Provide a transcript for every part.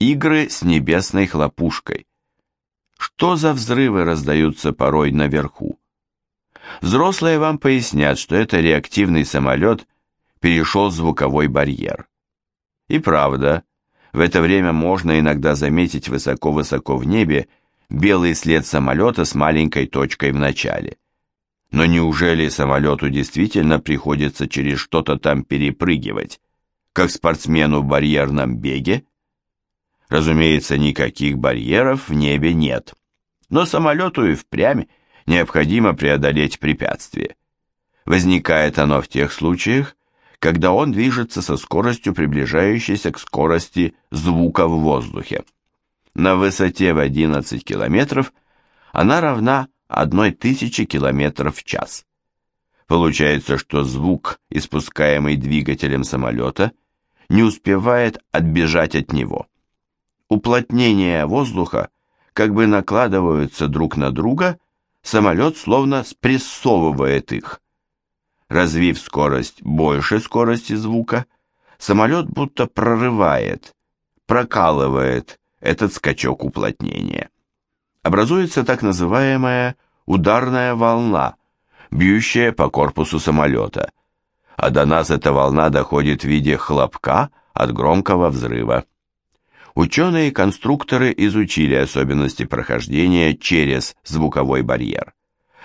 Игры с небесной хлопушкой. Что за взрывы раздаются порой наверху? Взрослые вам пояснят, что это реактивный самолет перешел звуковой барьер. И правда, в это время можно иногда заметить высоко-высоко в небе белый след самолета с маленькой точкой в начале. Но неужели самолету действительно приходится через что-то там перепрыгивать, как спортсмену в барьерном беге? Разумеется, никаких барьеров в небе нет, но самолету и впрямь необходимо преодолеть препятствие. Возникает оно в тех случаях, когда он движется со скоростью, приближающейся к скорости звука в воздухе. На высоте в 11 километров она равна 1000 километров в час. Получается, что звук, испускаемый двигателем самолета, не успевает отбежать от него. Уплотнения воздуха как бы накладываются друг на друга, самолет словно спрессовывает их. Развив скорость больше скорости звука, самолет будто прорывает, прокалывает этот скачок уплотнения. Образуется так называемая ударная волна, бьющая по корпусу самолета, а до нас эта волна доходит в виде хлопка от громкого взрыва. Ученые и конструкторы изучили особенности прохождения через звуковой барьер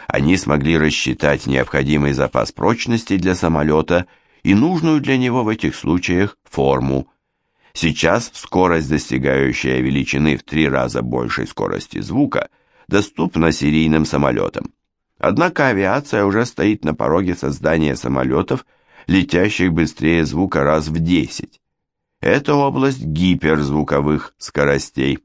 они смогли рассчитать необходимый запас прочности для самолета и нужную для него в этих случаях форму. Сейчас скорость, достигающая величины в три раза большей скорости звука, доступна серийным самолетам. Однако авиация уже стоит на пороге создания самолетов, летящих быстрее звука раз в 10. Это область гиперзвуковых скоростей.